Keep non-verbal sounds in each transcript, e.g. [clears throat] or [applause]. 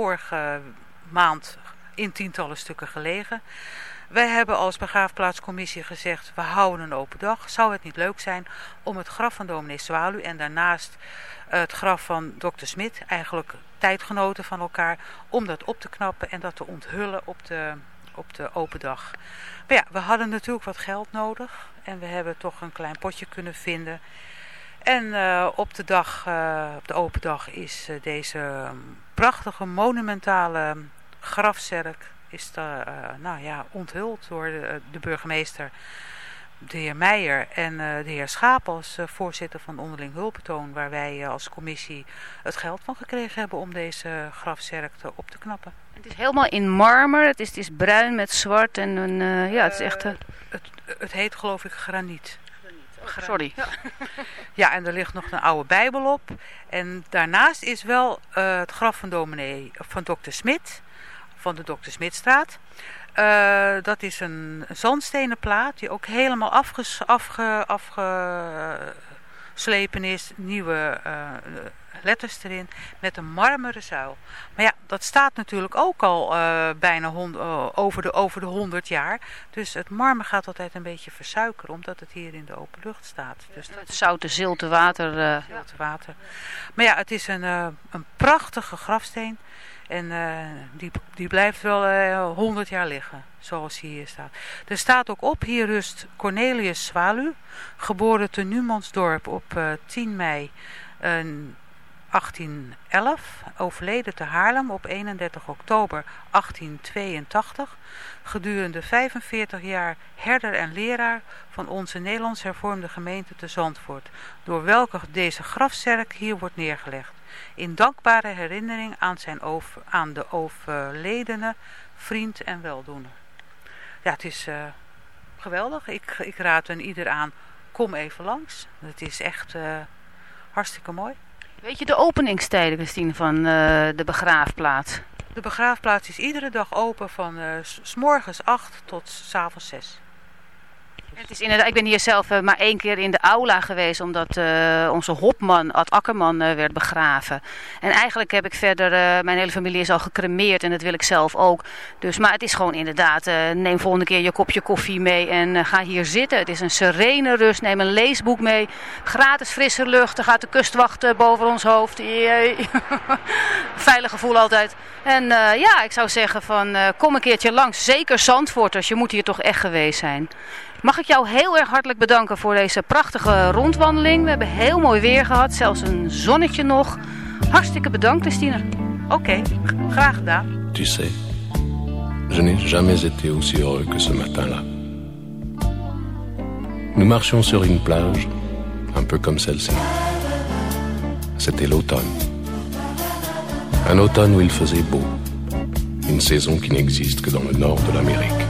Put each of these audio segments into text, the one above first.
vorige maand in tientallen stukken gelegen. Wij hebben als begraafplaatscommissie gezegd, we houden een open dag. Zou het niet leuk zijn om het graf van dominee Zwalu en daarnaast het graf van dokter Smit, eigenlijk tijdgenoten van elkaar, om dat op te knappen en dat te onthullen op de, op de open dag. Maar ja, we hadden natuurlijk wat geld nodig en we hebben toch een klein potje kunnen vinden. En uh, op de dag, uh, op de open dag is uh, deze prachtige monumentale grafzerk is de, nou ja, onthuld door de, de, burgemeester, de heer Meijer en de heer Schaap als voorzitter van onderling hulpbetoon, waar wij als commissie het geld van gekregen hebben om deze grafzerk te, op te knappen. Het is helemaal in marmer, het is, het is bruin met zwart en een, ja, het is echt... het, het heet geloof ik graniet. Sorry. Ja. ja, en er ligt nog een oude bijbel op. En daarnaast is wel uh, het graf van dominee, van dokter Smit, van de dokter Smitstraat. Uh, dat is een, zandstenen plaat die ook helemaal afges, afge, afgeslepen is. Nieuwe uh, letters erin met een marmeren zuil. Maar ja, dat staat natuurlijk ook al uh, bijna hond, uh, over, de, over de 100 jaar. Dus het marmer gaat altijd een beetje versuikeren, omdat het hier in de open lucht staat. Dus ja, het zoute, zilte water. Uh... Zilte water. Maar ja, het is een, een prachtige grafsteen. En die, die blijft wel 100 jaar liggen, zoals hier staat. Er staat ook op, hier rust Cornelius Zwalu, geboren te Numansdorp op 10 mei 1811, overleden te Haarlem op 31 oktober 1882, gedurende 45 jaar herder en leraar van onze Nederlands hervormde gemeente te Zandvoort, door welke deze grafzerk hier wordt neergelegd, in dankbare herinnering aan, zijn aan de overledene vriend en weldoener. Ja, het is uh, geweldig. Ik, ik raad een ieder aan, kom even langs. Het is echt uh, hartstikke mooi. Weet je de openingstijden, Christine, van uh, de begraafplaats? De begraafplaats is iedere dag open van uh, s morgens 8 tot s avonds 6. Het is inderdaad, ik ben hier zelf uh, maar één keer in de aula geweest, omdat uh, onze hopman, Ad Akkerman, uh, werd begraven. En eigenlijk heb ik verder, mijn hele familie is al gecremeerd en dat wil ik zelf ook. Dus, maar het is gewoon inderdaad, neem volgende keer je kopje koffie mee en ga hier zitten. Het is een serene rust, neem een leesboek mee. Gratis frisse lucht, er gaat de kustwacht boven ons hoofd. [laughs] Veilig gevoel altijd. En ja, ik zou zeggen van, kom een keertje langs. Zeker Zandvoorters, je moet hier toch echt geweest zijn. Mag ik jou heel erg hartelijk bedanken voor deze prachtige rondwandeling. We hebben heel mooi weer gehad, zelfs een zonnetje nog. Hartstikke bedankt, Christine. Oké, okay, graag gedaan. Tu sais, je n'ai jamais été aussi heureux que ce matin-là. Nous marchions sur une plage, un peu comme celle-ci. C'était l'automne. Un automne où il faisait beau. Une saison qui n'existe que dans le nord de l'Amérique.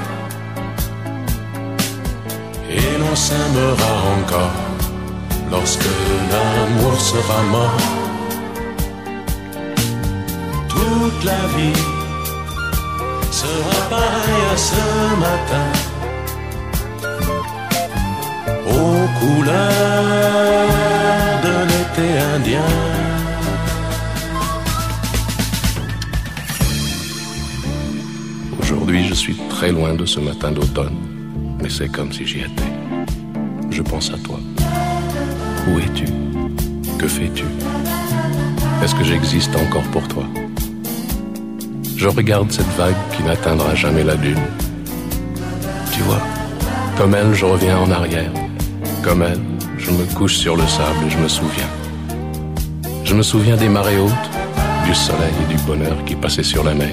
et l'on s'aimera encore lorsque l'amour sera mort. Toute la vie sera pareille à ce matin, aux couleurs de l'été indien. Aujourd'hui, je suis très loin de ce matin d'automne mais c'est comme si j'y étais. Je pense à toi. Où es-tu? Que fais-tu? Est-ce que j'existe encore pour toi? Je regarde cette vague qui n'atteindra jamais la dune. Tu vois, comme elle, je reviens en arrière. Comme elle, je me couche sur le sable et je me souviens. Je me souviens des marées hautes, du soleil et du bonheur qui passaient sur la mer.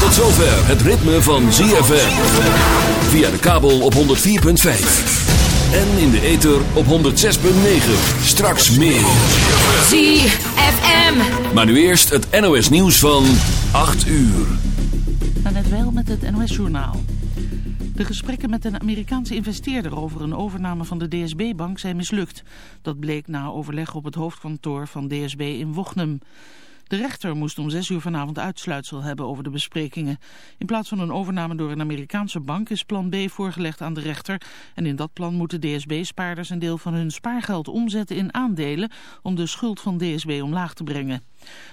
Tot zover het ritme van ZFM. Via de kabel op 104.5. En in de ether op 106.9. Straks meer. ZFM. Maar nu eerst het NOS nieuws van 8 uur. van Wel met het NOS-journaal. De gesprekken met een Amerikaanse investeerder over een overname van de DSB-bank zijn mislukt. Dat bleek na overleg op het hoofdkantoor van DSB in Wochnum. De rechter moest om zes uur vanavond uitsluitsel hebben over de besprekingen. In plaats van een overname door een Amerikaanse bank is plan B voorgelegd aan de rechter. En in dat plan moeten DSB-spaarders een deel van hun spaargeld omzetten in aandelen om de schuld van DSB omlaag te brengen.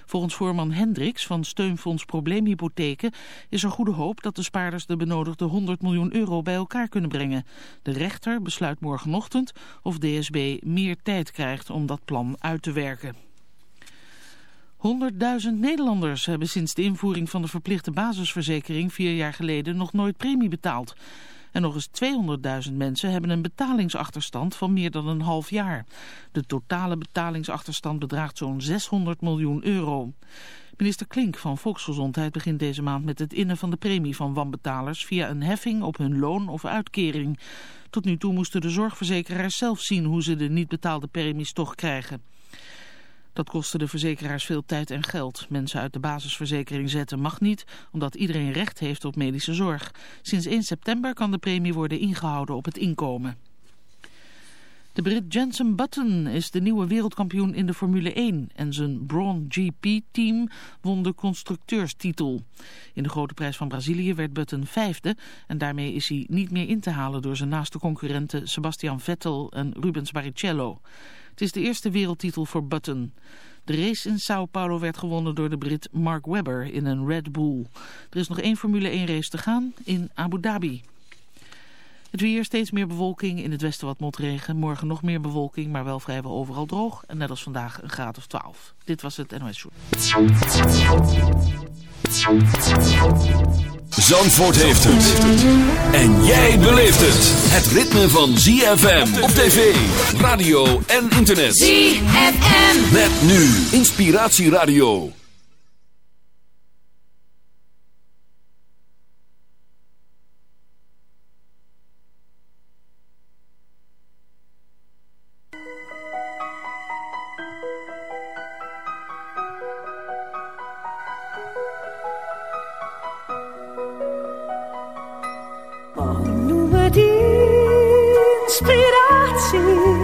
Volgens voorman Hendricks van Steunfonds Probleemhypotheken is er goede hoop dat de spaarders de benodigde 100 miljoen euro bij elkaar kunnen brengen. De rechter besluit morgenochtend of DSB meer tijd krijgt om dat plan uit te werken. 100.000 Nederlanders hebben sinds de invoering van de verplichte basisverzekering vier jaar geleden nog nooit premie betaald. En nog eens 200.000 mensen hebben een betalingsachterstand van meer dan een half jaar. De totale betalingsachterstand bedraagt zo'n 600 miljoen euro. Minister Klink van Volksgezondheid begint deze maand met het innen van de premie van wanbetalers via een heffing op hun loon of uitkering. Tot nu toe moesten de zorgverzekeraars zelf zien hoe ze de niet betaalde premies toch krijgen. Dat kostte de verzekeraars veel tijd en geld. Mensen uit de basisverzekering zetten mag niet, omdat iedereen recht heeft op medische zorg. Sinds 1 september kan de premie worden ingehouden op het inkomen. De Brit Jensen Button is de nieuwe wereldkampioen in de Formule 1 en zijn Braun GP-team won de constructeurstitel. In de grote prijs van Brazilië werd Button vijfde en daarmee is hij niet meer in te halen door zijn naaste concurrenten Sebastian Vettel en Rubens Barrichello. Het is de eerste wereldtitel voor Button. De race in Sao Paulo werd gewonnen door de Brit Mark Webber in een Red Bull. Er is nog één Formule 1 race te gaan in Abu Dhabi. Het weer steeds meer bewolking, in het westen wat motregen. Morgen nog meer bewolking, maar wel vrijwel overal droog. En net als vandaag een graad of 12. Dit was het NOS Show. Zandvoort heeft het. En jij beleeft het. Het ritme van ZFM op tv, radio en internet. ZFM. Met nu Inspiratieradio. Het inspiratie,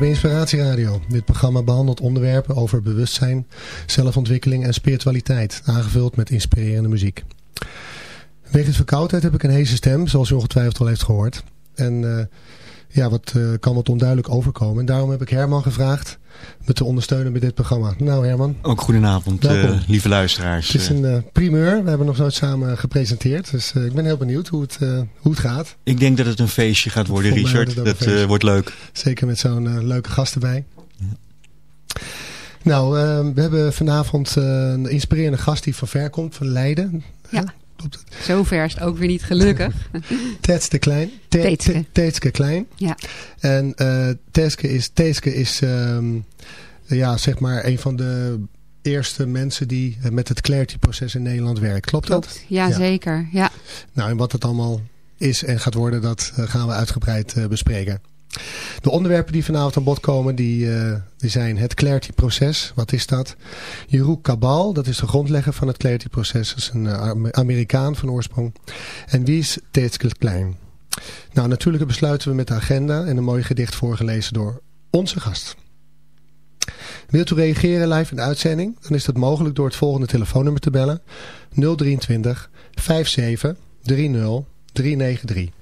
luisteraars bij Inspiratie Radio. Dit programma behandelt onderwerpen over bewustzijn, zelfontwikkeling en spiritualiteit, aangevuld met inspirerende muziek. Wegens verkoudheid heb ik een heese stem, zoals u ongetwijfeld al heeft gehoord. En eh, ja, wat eh, kan wat onduidelijk overkomen. En daarom heb ik Herman gevraagd me te ondersteunen bij dit programma. Nou Herman, Ook goedenavond, eh, lieve luisteraars. het is een eh, primeur. We hebben nog nooit samen gepresenteerd. Dus eh, ik ben heel benieuwd hoe het, eh, hoe het gaat. Ik denk dat het een feestje gaat worden, Richard. Dat een eh, wordt leuk. Zeker met zo'n leuke gast erbij. Nou, eh, we hebben vanavond een inspirerende gast die van ver komt, van Leiden. Ja. Klopt het? Zover is het ook weer niet gelukkig. [laughs] Tetske Klein. Te- Teetske. Te- Teetske Klein. Ja. En Teetske is, Teetske is ehm, ja, zeg maar een van de eerste mensen die eh, met het Clarity proces in Nederland werkt. Klopt, dat? Ja, Ja. zeker. Ja. Nou, en wat het allemaal is en gaat worden, dat eh, gaan we uitgebreid bespreken. De onderwerpen die vanavond aan bod komen, die, eh, die zijn het Clarity-proces. Wat is dat? Jeroen Kabal, dat is de grondlegger van het Clarity-proces. Dat is een eh, Am- Amerikaan van oorsprong. En wie is Teetske Klein? Nou, natuurlijk besluiten we met de agenda en een mooi gedicht voorgelezen door onze gast. Wilt u reageren live in de uitzending? Dan is dat mogelijk door het volgende telefoonnummer te bellen. 023 57 30 393.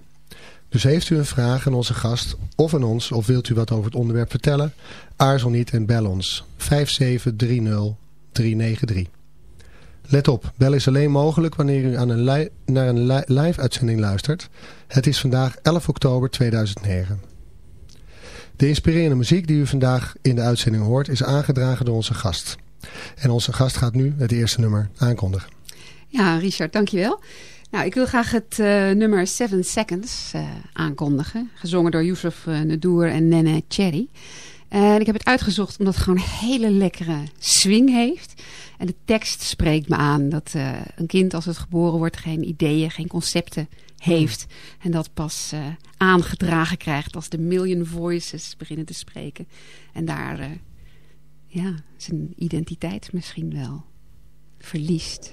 Dus heeft u een vraag aan onze gast of aan ons of wilt u wat over het onderwerp vertellen? Aarzel niet en bel ons 5730393. Let op, bel is alleen mogelijk wanneer u aan een naar een live uitzending luistert. Het is vandaag 11 oktober 2009. De inspirerende muziek die u vandaag in de uitzending hoort is aangedragen door onze gast. En onze gast gaat nu het eerste nummer aankondigen. Ja, Richard, dankjewel. Nou, ik wil graag het eh, nummer Seven Seconds eh, aankondigen. Gezongen door Yusuf uh, eh, Nadoer en Nene Cherry. En ik heb het uitgezocht omdat het gewoon een hele lekkere swing heeft. En de tekst spreekt me aan. Dat een kind als het geboren wordt geen ideeën, geen concepten heeft. En dat pas aangedragen krijgt als de million voices beginnen te spreken. En daar ja, zijn identiteit misschien wel verliest.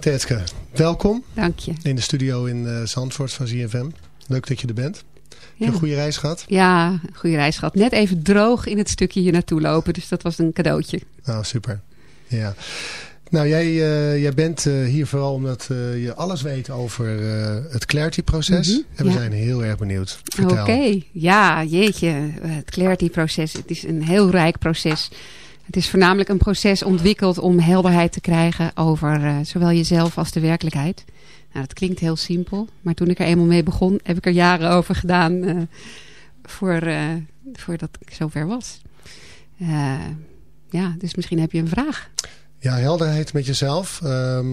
Tetske, welkom. Dank je. In de studio in uh, Zandvoort van ZFM. Leuk dat je er bent. Je een goede reis gehad? Ja, een goede reis gehad. Net even droog in het stukje hier naartoe lopen. Dus dat was een cadeautje. Nou, super. Ja. Nou, jij, eh, jij bent eh, hier vooral omdat je alles weet over het Clarity-proces. Mhm, en we zijn heel erg benieuwd. Oké, ja, jeetje. Het Clarity-proces, het is een heel rijk proces. Het is voornamelijk een proces ontwikkeld om helderheid te krijgen over eh, zowel jezelf als de werkelijkheid. Nou, dat klinkt heel simpel, maar toen ik er eenmaal mee begon, heb ik er jaren over gedaan eh, voor, eh, voordat ik zover was. Ja, dus misschien heb je een vraag. Ja, helderheid met jezelf. Ehm,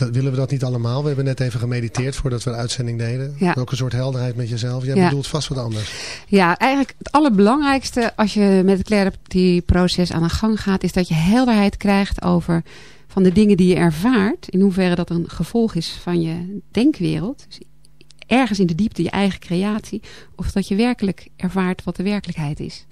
dat, willen we dat niet allemaal? We hebben net even gemediteerd voordat we de uitzending deden. Ja. Welke soort helderheid met jezelf? Jij Ja. bedoelt vast wat anders. Ja, eigenlijk het allerbelangrijkste als je met het clarity-proces aan de gang gaat, is dat je helderheid krijgt over van de dingen die je ervaart, in hoeverre dat een gevolg is van je denkwereld. Dus ergens in de diepte je eigen creatie, of dat je werkelijk ervaart wat de werkelijkheid is.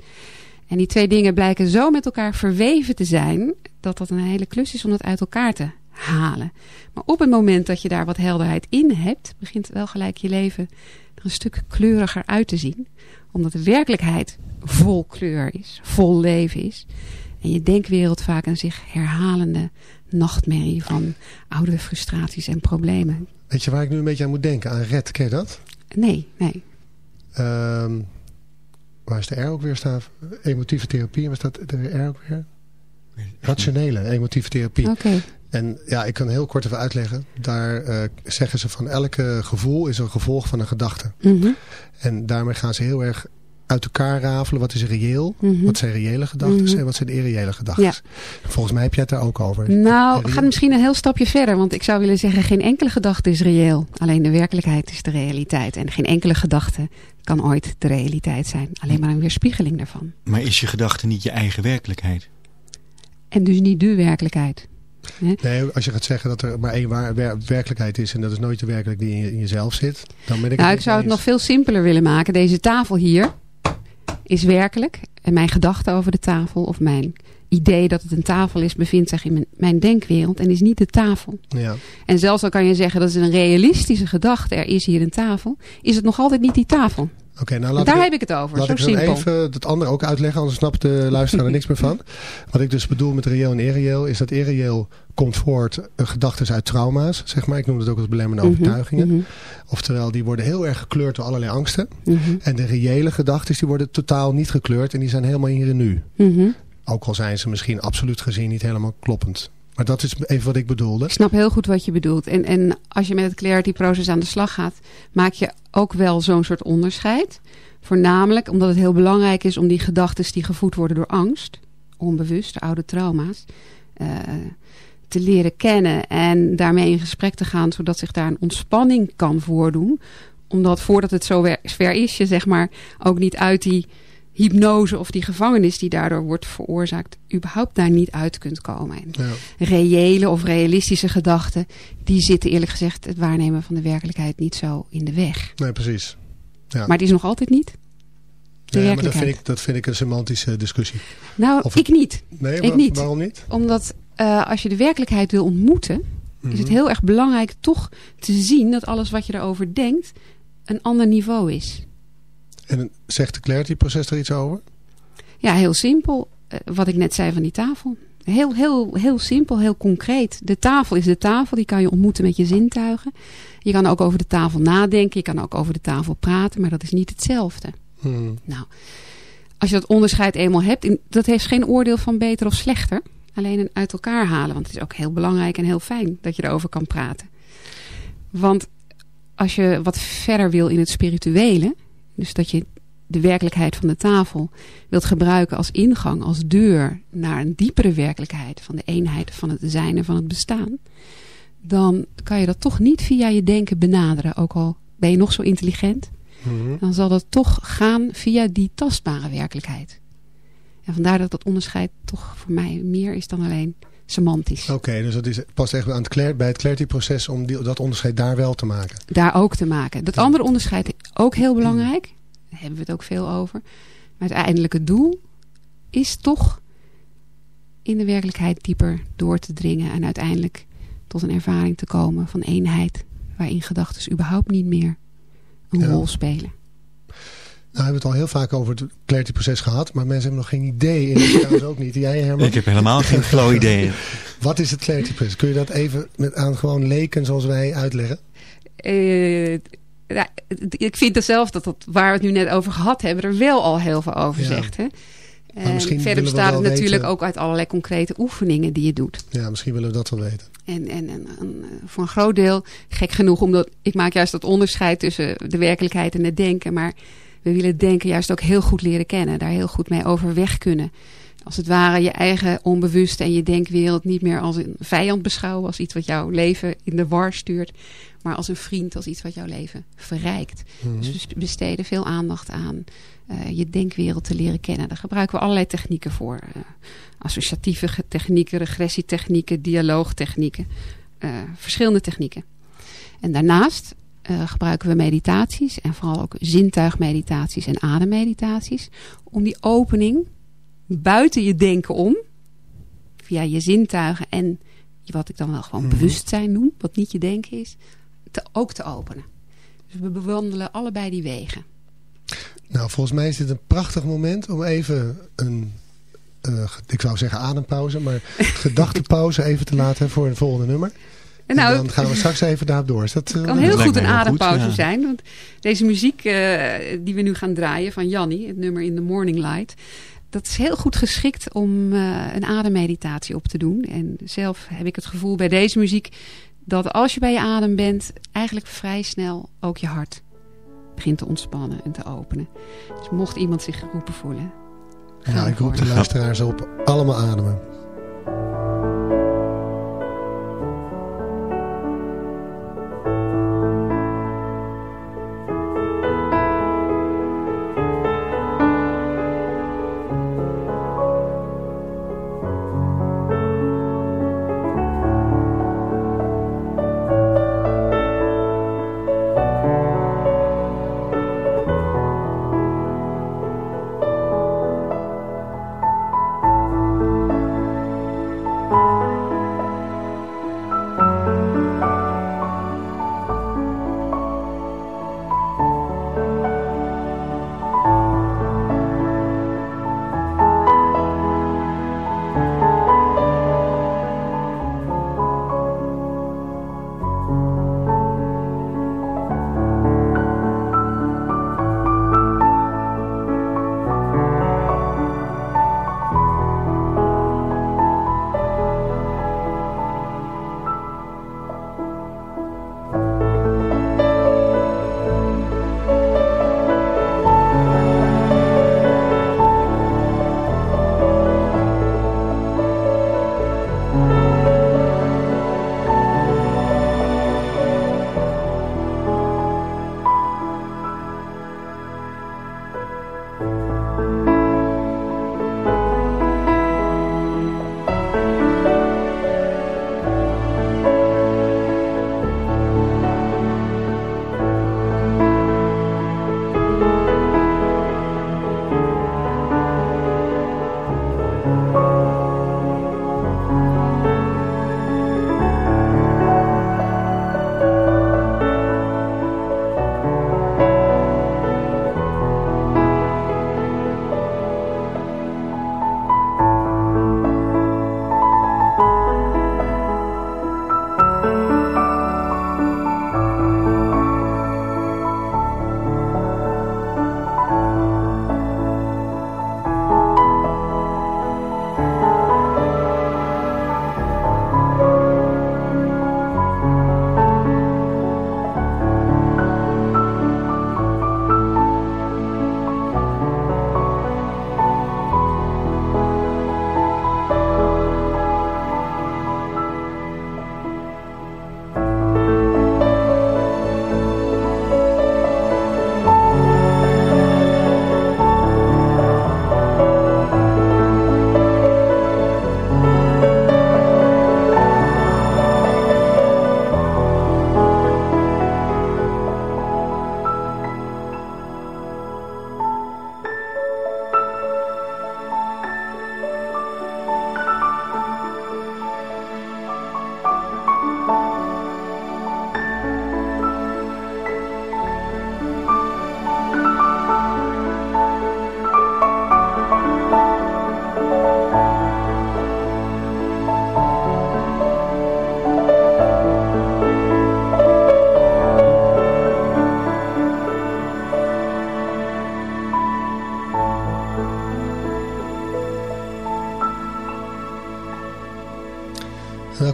En die twee dingen blijken zo met elkaar verweven te zijn, dat dat een hele klus is om dat uit elkaar te halen. Maar op het moment dat je daar wat helderheid in hebt, begint wel gelijk je leven er een stuk kleuriger uit te zien. Omdat de werkelijkheid vol kleur is, vol leven is. En je denkwereld vaak een zich herhalende nachtmerrie van oude frustraties en problemen. Weet je waar ik nu een beetje aan moet denken? Aan red, ken je dat? Nee, nee. Ehm, waar is de R ook weer staan? Emotieve therapie. Waar staat de R ook weer? Rationele emotieve therapie. Oké. En ja, ik kan heel kort even uitleggen. Daar eh, zeggen ze van elke gevoel is een gevolg van een gedachte. Mhm. En daarmee gaan ze heel erg uit elkaar rafelen. Wat is reëel? Mhm. Wat zijn reële gedachten? Mhm. En wat zijn irreële gedachten? Ja. Volgens mij heb jij het daar ook over. Nou, gaat misschien een heel stapje verder. Want ik zou willen zeggen, geen enkele gedachte is reëel. Alleen de werkelijkheid is de realiteit. En geen enkele gedachte kan ooit de realiteit zijn. Alleen maar een weerspiegeling daarvan. Maar is je gedachte niet je eigen werkelijkheid? En dus niet de werkelijkheid. Nee, als je gaat zeggen dat er maar één waar, wer- werkelijkheid is... en dat is nooit de werkelijkheid die in, je- in jezelf zit... dan ben ik Nou, ik zou het nog veel simpeler willen maken. Deze tafel hier is werkelijk. En mijn gedachte over de tafel of mijn idee dat het een tafel is... bevindt zich in mijn, mijn denkwereld en is niet de tafel. Ja. En zelfs al kan je zeggen dat is een realistische gedachte... er is hier een tafel, is het nog altijd niet die tafel. Oké, nou laat Daar ik, heb ik het over, laat zo ik simpel. even het andere ook uitleggen, anders snapt de luisteraar er niks meer van. Wat ik dus bedoel met reëel en irreëel, is dat irreëel komt voort uh, gedachten uit trauma's, zeg maar. Ik noem het ook als belemmerende Mhm, overtuigingen. mhm, Oftewel, die worden heel erg gekleurd door allerlei angsten. mhm, En de reële gedachten, die worden totaal niet gekleurd en die zijn helemaal hier en nu. mhm. Ook al zijn ze misschien absoluut gezien niet helemaal kloppend. Maar dat is even wat ik bedoelde. Ik snap heel goed wat je bedoelt. En, en als je met het clarity-proces aan de slag gaat, maak je ook wel zo'n soort onderscheid. Voornamelijk omdat het heel belangrijk is om die gedachten die gevoed worden door angst, onbewust, de oude trauma's, eh, te leren kennen en daarmee in gesprek te gaan, zodat zich daar een ontspanning kan voordoen. Omdat voordat het zo ver is, je zeg maar ook niet uit die hypnose of die gevangenis die daardoor wordt veroorzaakt, überhaupt daar niet uit kunt komen. En Ja. reële of realistische gedachten, die zitten eerlijk gezegd het waarnemen van de werkelijkheid niet zo in de weg. Nee, precies. Ja. Maar het is nog altijd niet de Nee, maar dat vind, ik, dat vind ik een semantische discussie. nou, of- ik niet. Nee, Ik waar- niet. waarom niet? Omdat eh, als je de werkelijkheid wil ontmoeten, is het Mhm. heel erg belangrijk toch te zien dat alles wat je erover denkt een ander niveau is. En zegt de clarity-proces er iets over? Ja, heel simpel. Eh, wat ik net zei van die tafel. Heel, heel, heel simpel, heel concreet. De tafel is de tafel, die kan je ontmoeten met je zintuigen. Je kan ook over de tafel nadenken, je kan ook over de tafel praten, maar dat is niet hetzelfde. Hmm. Nou, als je dat onderscheid eenmaal hebt, dat heeft geen oordeel van beter of slechter. Alleen een uit elkaar halen, want het is ook heel belangrijk en heel fijn dat je erover kan praten. Want als je wat verder wil in het spirituele, dus dat je de werkelijkheid van de tafel wilt gebruiken als ingang, als deur naar een diepere werkelijkheid van de eenheid van het zijn en van het bestaan, dan kan je dat toch niet via je denken benaderen. Ook al ben je nog zo intelligent, Mhm. dan zal dat toch gaan via die tastbare werkelijkheid. En vandaar dat dat onderscheid toch voor mij meer is dan alleen semantisch. Oké, dus dat is, past echt aan het bij het clarity-proces om die, dat onderscheid daar wel te maken. Daar ook te maken. Dat andere onderscheid ook heel belangrijk. Daar hebben we het ook veel over. Maar het uiteindelijke doel is toch in de werkelijkheid dieper door te dringen. En uiteindelijk tot een ervaring te komen van eenheid. Waarin gedachten überhaupt niet meer een Ja. rol spelen. Nou, we hebben het al heel vaak over het clarity-proces gehad, maar mensen hebben nog geen idee. En ik trouwens ook niet. Jij, Herman? Ik heb helemaal geen flow idee. [laughs] Wat is het clarity-proces? Kun je dat even met, aan gewoon leken zoals wij uitleggen? Eh, ja, ik vind er zelf dat, dat waar we het nu net over gehad hebben, er wel al heel veel over Ja. zegt. Hè? En verder bestaat het natuurlijk weten- ook uit allerlei concrete oefeningen die je doet. Ja, misschien willen we dat wel weten. En, en, en, en, eh, voor een groot deel, gek genoeg, omdat ik maak juist dat onderscheid tussen de werkelijkheid en het denken. Maar we willen het denken juist ook heel goed leren kennen. Daar heel goed mee overweg kunnen. Als het ware je eigen onbewuste en je denkwereld niet meer als een vijand beschouwen. Als iets wat jouw leven in de war stuurt. Maar als een vriend, als iets wat jouw leven verrijkt. Mhm. Dus we besteden veel aandacht aan eh, je denkwereld te leren kennen. Daar gebruiken we allerlei technieken voor. Eh, associatieve technieken, regressietechnieken, dialoogtechnieken. eh, verschillende technieken. En daarnaast gebruiken we meditaties en vooral ook zintuigmeditaties en ademmeditaties. Om die opening buiten je denken om, via je zintuigen en wat ik dan wel gewoon Mhm. bewustzijn noem, wat niet je denken is, te, ook te openen. Dus we bewandelen allebei die wegen. Nou, volgens mij is dit een prachtig moment om even een, eh, ik zou zeggen adempauze, maar [laughs] gedachtenpauze even te laten voor een volgende nummer. En En nou, dan gaan we straks even daarop door. Is dat, eh, Het kan dat heel goed een goed, adempauze ja. zijn. Want deze muziek eh, die we nu gaan draaien van Janni, het nummer In the Morning Light. Dat is heel goed geschikt om eh, een ademmeditatie op te doen. En zelf heb ik het gevoel bij deze muziek dat als je bij je adem bent, eigenlijk vrij snel ook je hart begint te ontspannen en te openen. Dus mocht iemand zich geroepen voelen. Nou, ik roep de luisteraars op. Allemaal ademen.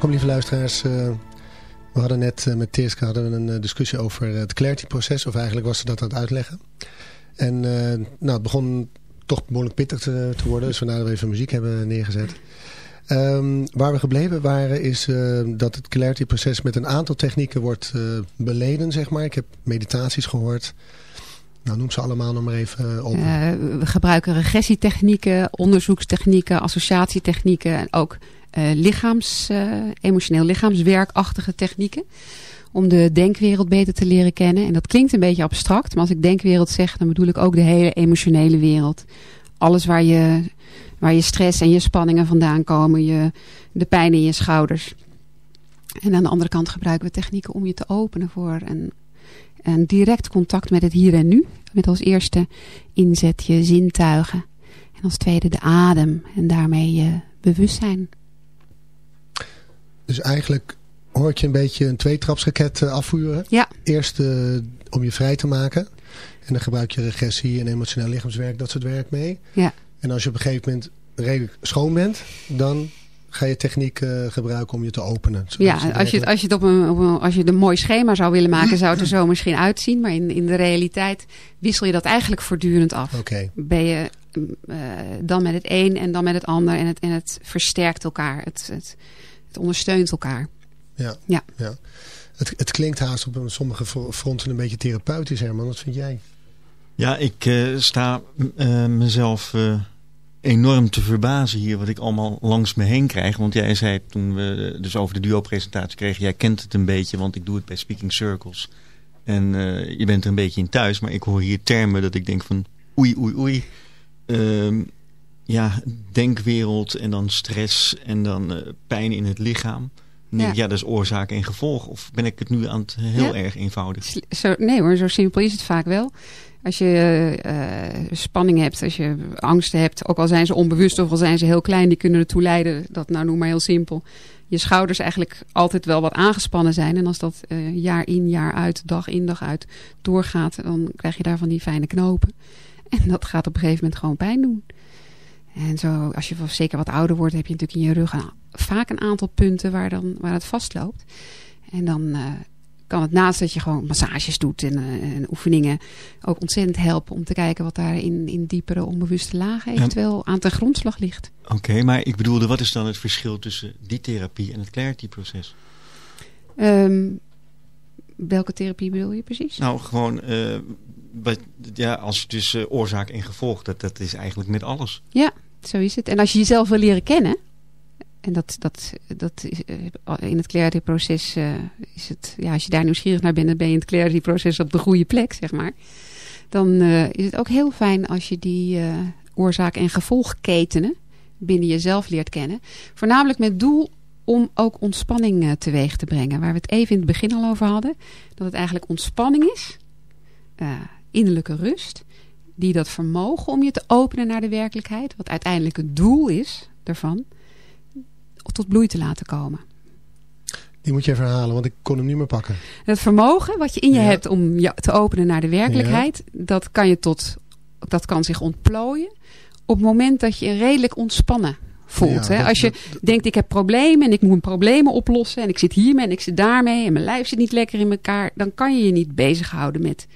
Welkom lieve luisteraars. Eh, we hadden net uh, met Teerska hadden we een uh, discussie over het Clarity-proces. Of eigenlijk was ze dat aan het uitleggen. En nou, het begon toch behoorlijk pittig te, worden. Dus vandaar dat we even muziek hebben neergezet. Um, waar we gebleven waren is dat het Clarity-proces met een aantal technieken wordt beleden. Zeg maar. Ik heb meditaties gehoord. Nou, noem ze allemaal nog maar even op. we gebruiken regressietechnieken, onderzoekstechnieken, associatietechnieken en ook uh, lichaams, uh, emotioneel lichaamswerkachtige technieken. Om de denkwereld beter te leren kennen. En dat klinkt een beetje abstract. Maar als ik denkwereld zeg, dan bedoel ik ook de hele emotionele wereld. Alles waar je, waar je stress en je spanningen vandaan komen. Je, de pijn in je schouders. En aan de andere kant gebruiken we technieken om je te openen voor een, een direct contact met het hier en nu. Met als eerste inzet je zintuigen. En als tweede de adem. En daarmee je bewustzijn. Dus eigenlijk hoort je een beetje een tweetrapsraket uh, afvuren. Ja. Eerst uh, om je vrij te maken. En dan gebruik je regressie en emotioneel lichaamswerk, dat soort werk mee. Ja. En als je op een gegeven moment redelijk schoon bent, dan ga je techniek uh, gebruiken om je te openen. Ja, als je, het, als je het op een, op een, als je een mooi schema zou willen maken, [clears throat] zou het er zo misschien uitzien. Maar in, in de realiteit wissel je dat eigenlijk voortdurend af. Oké. Okay. Ben je uh, dan met het een en dan met het ander en het, en het versterkt elkaar. Het, het, het ondersteunt elkaar. Ja, ja. ja. Het, het klinkt haast op sommige fronten een beetje therapeutisch, Herman. Wat vind jij? Ja, ik uh, sta uh, mezelf uh, enorm te verbazen hier wat ik allemaal langs me heen krijg. Want jij zei toen we dus over de duo-presentatie kregen, jij kent het een beetje, want ik doe het bij Speaking Circles. En je bent er een beetje in thuis, maar ik hoor hier termen dat ik denk van oei, oei, oei. Ehm, ja, denkwereld en dan stress en dan uh, pijn in het lichaam. Nee, ja. ja, dat is oorzaak en gevolg. Of ben ik het nu aan het heel ja. erg eenvoudig? Zo, nee hoor, zo simpel is het vaak wel. Als je uh, spanning hebt, als je angsten hebt, ook al zijn ze onbewust of al zijn ze heel klein, die kunnen ertoe leiden, dat nou noem maar heel simpel, je schouders eigenlijk altijd wel wat aangespannen zijn. En als dat uh, jaar in, jaar uit, dag in, dag uit doorgaat, dan krijg je daarvan die fijne knopen. [laughs] En dat gaat op een gegeven moment gewoon pijn doen. En zo, als je zeker wat ouder wordt, heb je natuurlijk in je rug vaak een aantal punten waar, dan, waar het vastloopt. En dan uh, kan het naast dat je gewoon massages doet en, uh, en, oefeningen ook ontzettend helpen om te kijken wat daar in, in diepere onbewuste lagen eventueel aan ten grondslag ligt. Oké, okay, maar ik bedoelde, wat is dan het verschil tussen die therapie en het clarity-proces? Um, welke therapie bedoel je precies? Nou, gewoon, uh, ja, als dus oorzaak en gevolg, dat, dat is eigenlijk met alles. Ja, zo is het. En als je jezelf wil leren kennen, en dat, dat, dat is, in het clarity-proces uh, is het, ja, als je daar nieuwsgierig naar bent, dan ben je in het clarity-proces op de goede plek, zeg maar. Dan uh, is het ook heel fijn als je die oorzaak- en gevolgketenen binnen jezelf leert kennen. Voornamelijk met doel om ook ontspanning teweeg te brengen. Waar we het even in het begin al over hadden. Dat het eigenlijk ontspanning is. innerlijke rust die dat vermogen om je te openen naar de werkelijkheid, wat uiteindelijk het doel is daarvan, tot bloei te laten komen. Die moet je even herhalen, want ik kon hem niet meer pakken. Het vermogen wat je in je ja. hebt om je te openen naar de werkelijkheid, ja. dat, kan je tot, dat kan zich ontplooien op het moment dat je redelijk ontspannen voelt. Ja, hè? Als je dat, denkt, ik heb problemen en ik moet problemen oplossen en ik zit hiermee en ik zit daarmee en mijn lijf zit niet lekker in elkaar, dan kan je je niet bezighouden met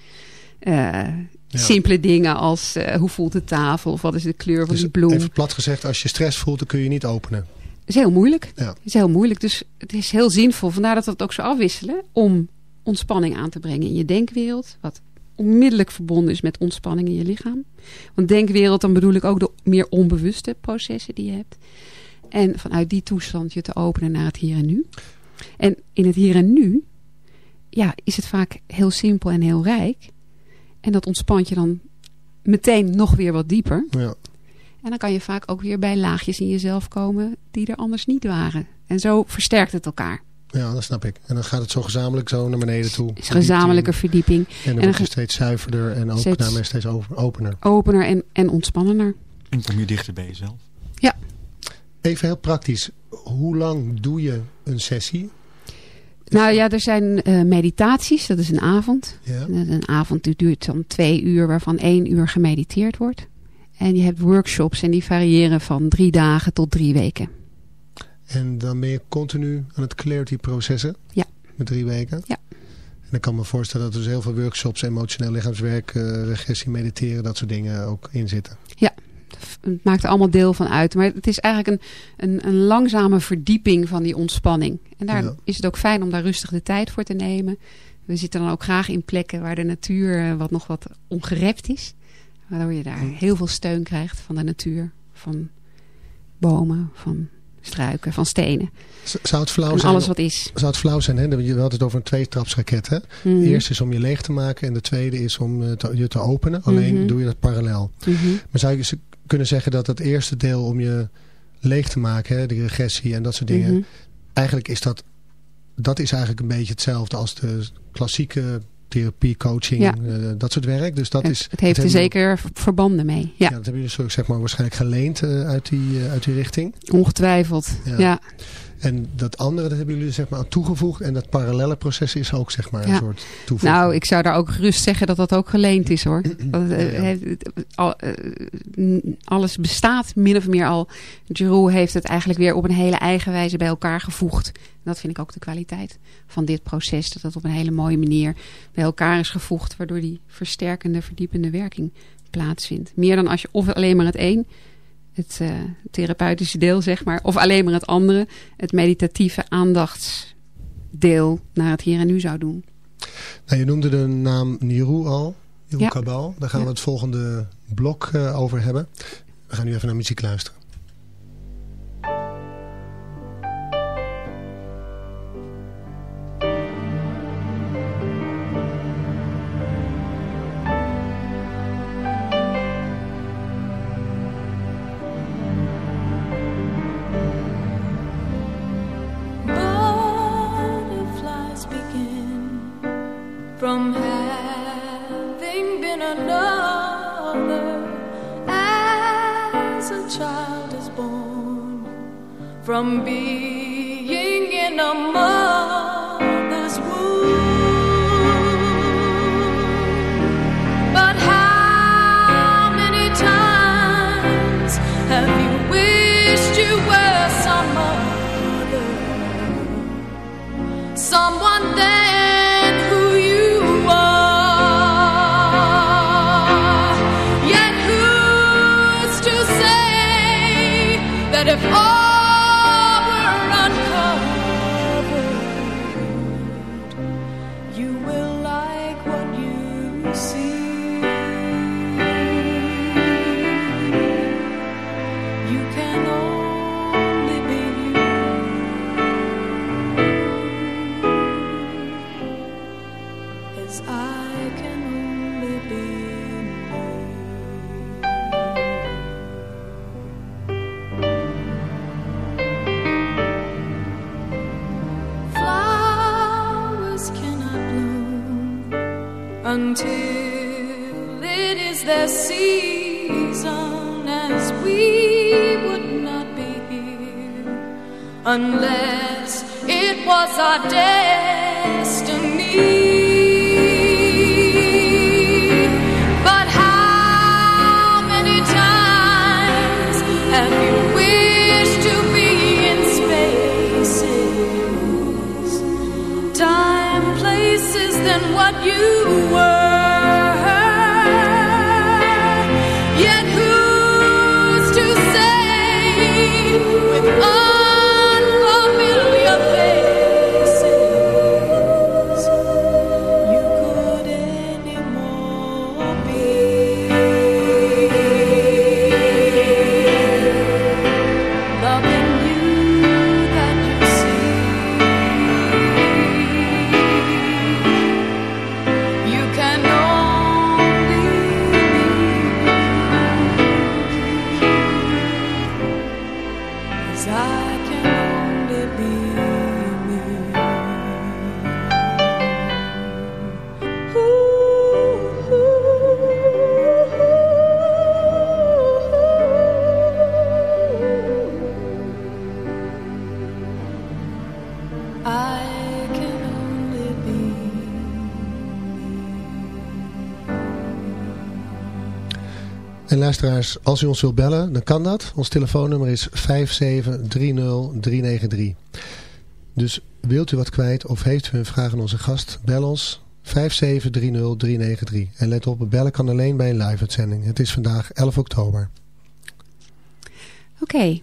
uh, ja. Simpele dingen als uh, hoe voelt de tafel of wat is de kleur van dus die bloem. Even plat gezegd, als je stress voelt, dan kun je niet openen. Is heel moeilijk. Ja. Is heel moeilijk. Dus het is heel zinvol. Vandaar dat we het ook zo afwisselen om ontspanning aan te brengen in je denkwereld. Wat onmiddellijk verbonden is met ontspanning in je lichaam. Want denkwereld, dan bedoel ik ook de meer onbewuste processen die je hebt. En vanuit die toestand je te openen naar het hier en nu. En in het hier en nu ja, is het vaak heel simpel en heel rijk. En dat ontspant je dan meteen nog weer wat dieper. Ja. En dan kan je vaak ook weer bij laagjes in jezelf komen die er anders niet waren. En zo versterkt het elkaar. Ja, dat snap ik. En dan gaat het zo gezamenlijk zo naar beneden toe. Het is gezamenlijke verdieping. En dan, en dan wordt je steeds zuiverder en ook steeds, daarmee steeds opener. Opener en, en ontspannender. En kom je dichter bij jezelf. Ja. Even heel praktisch. Hoe lang doe je een sessie? Nou ja, er zijn uh, meditaties, dat is een avond. Ja. Een avond die duurt dan twee uur, waarvan één uur gemediteerd wordt. En je hebt workshops en die variëren van drie dagen tot drie weken. En dan ben je continu aan het clarity processen? Ja. Met drie weken? Ja. En ik kan me voorstellen dat er dus heel veel workshops, emotioneel lichaamswerk, eh, regressie, mediteren, dat soort dingen ook in zitten. Ja, het maakt er allemaal deel van uit. Maar het is eigenlijk een, een, een langzame verdieping van die ontspanning. En daar Ja. is het ook fijn om daar rustig de tijd voor te nemen. We zitten dan ook graag in plekken waar de natuur eh, wat nog wat ongerept is. Waardoor je daar heel veel steun krijgt van de natuur. Van bomen, van struiken, van stenen. Zou het flauw En zijn? alles wat is. Zou het flauw zijn, hè? Je had het over een tweetrapsraket, hè? Mhm. De eerste is om je leeg te maken en de tweede is om eh, te- je te openen. Alleen Mhm. doe je dat parallel. Mhm. Maar zou je kunnen zeggen dat het eerste deel om je leeg te maken, hè, die regressie en dat soort dingen, Mhm. eigenlijk is dat, dat is eigenlijk een beetje hetzelfde als de klassieke therapie, coaching, Ja. eh, dat soort werk. Dus dat het, is, het heeft er zeker verbanden mee. Ja, Ja, dat hebben jullie zo, zeg maar, waarschijnlijk geleend eh, uit, die, eh, uit die richting. ongetwijfeld. Ja. Ja. En dat andere, dat hebben jullie zeg maar aan toegevoegd. En dat parallelle proces is ook zeg maar een Ja. soort toevoeging. Nou, ik zou daar ook gerust zeggen dat dat ook geleend is hoor. Dat, eh, Ja. eh, alles bestaat min of meer al. Giroux heeft het eigenlijk weer op een hele eigen wijze bij elkaar gevoegd. En dat vind ik ook de kwaliteit van dit proces. Dat het op een hele mooie manier bij elkaar is gevoegd. Waardoor die versterkende, verdiepende werking plaatsvindt. Meer dan als je of alleen maar het een, het eh, therapeutische deel zeg maar. Of alleen maar het andere, het meditatieve aandachtsdeel naar het hier en nu zou doen. Nou, je noemde de naam Niru al. Niru Ja. Kabal. Daar gaan we het volgende blok eh, over hebben. We gaan nu even naar muziek luisteren. Unless it was our destiny. But how luisteraars, als u ons wilt bellen, dan kan dat. Ons telefoonnummer is 5730393. Dus wilt u wat kwijt of heeft u een vraag aan onze gast, bel ons 5730393. En let op, bellen kan alleen bij een live-uitzending. Het is vandaag 11 oktober. Oké.